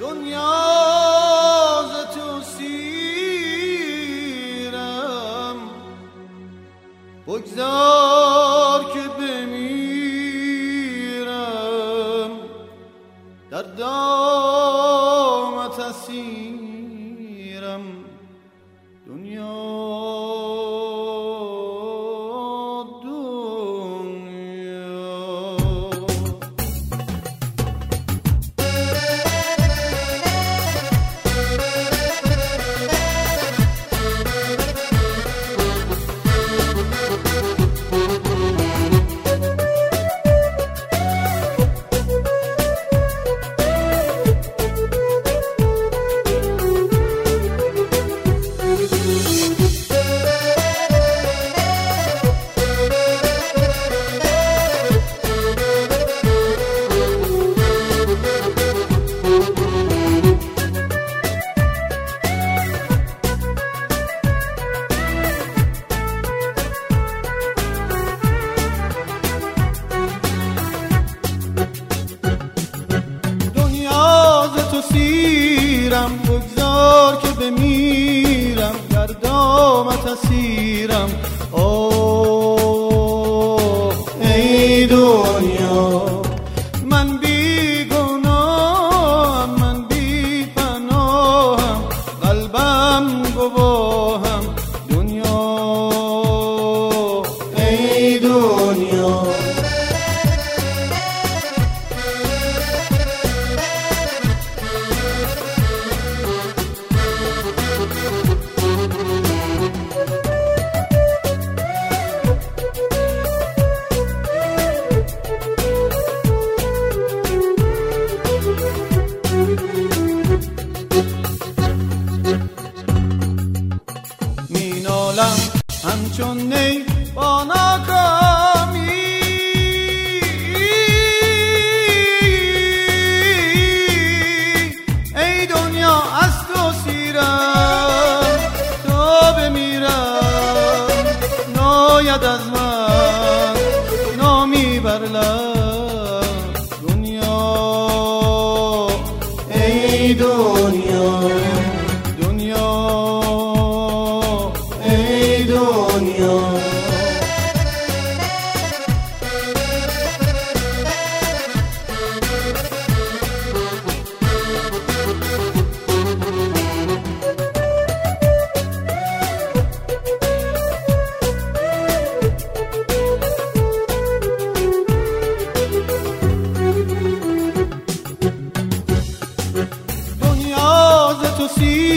دنیا ز تو سیرم. بگذار عالم. همچون نی بانا کن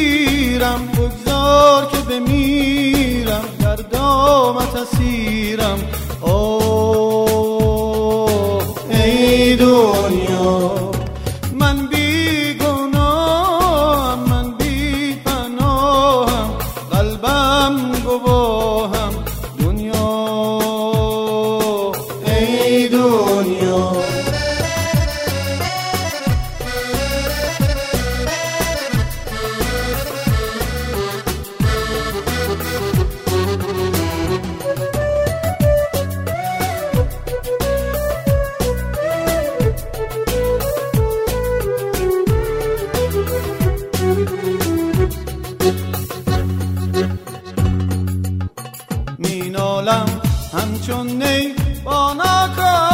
اسیرم بگذار که بمیرم در دامت اسیرم. آه ای دنیا. عالم همچون نی با نکن